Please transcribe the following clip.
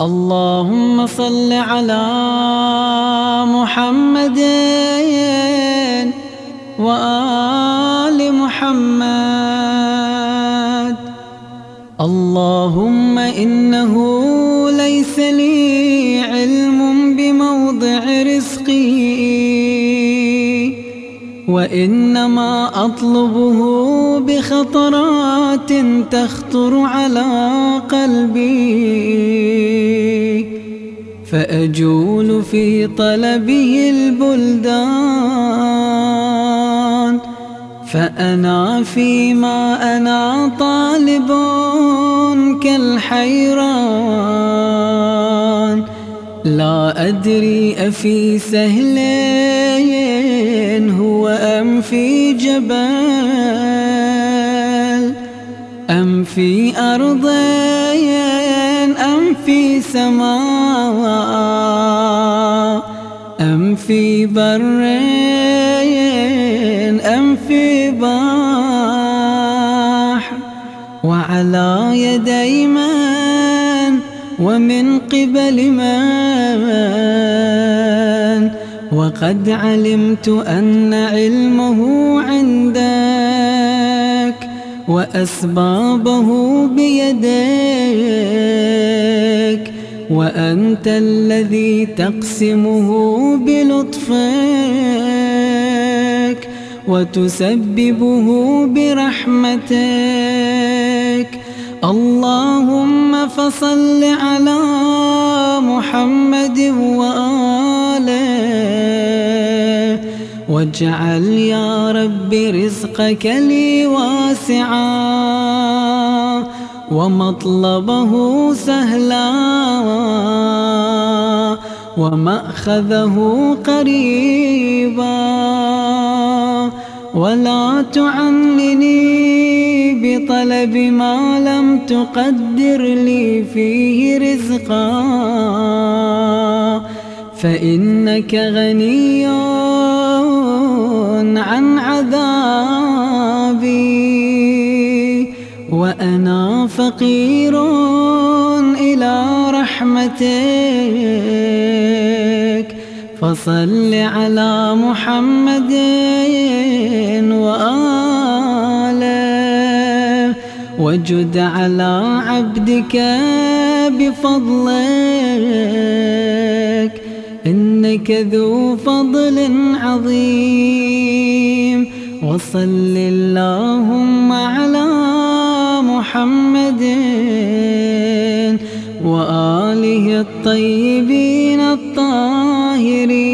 اللهم صل على محمد وآل محمد. اللهم إنه ليس لي علم بموضع رزقي وإنما أطلبه بخطرات تخطر على قلبي. فأجول في طلبه البلدان فأنا فيما أنا طالب كالحيران. لا أدري أفي سهل هو أم في جبل أم في أرض أم في سماء أم في بر أم في بحر وعلى يدي من ومن قبل من وقد علمت أن علمه عندك وأسبابه بيديك وأنت الذي تقسمه بلطفك وتسببه برحمتك. اللهم فصل على واجعل يا رب رزقك لي واسعا ومطلبه سهلا ومأخذه قريبا. ولا تعنني بطلب ما لم تقدر لي فيه رزقا. فإنك غني وأنا فقير إلى رحمتك. فصل على محمد وآله وجد على عبدك بفضلك. إنك ذو فضل عظيم. وصل اللهم على محمد وآله الطيبين الطاهرين.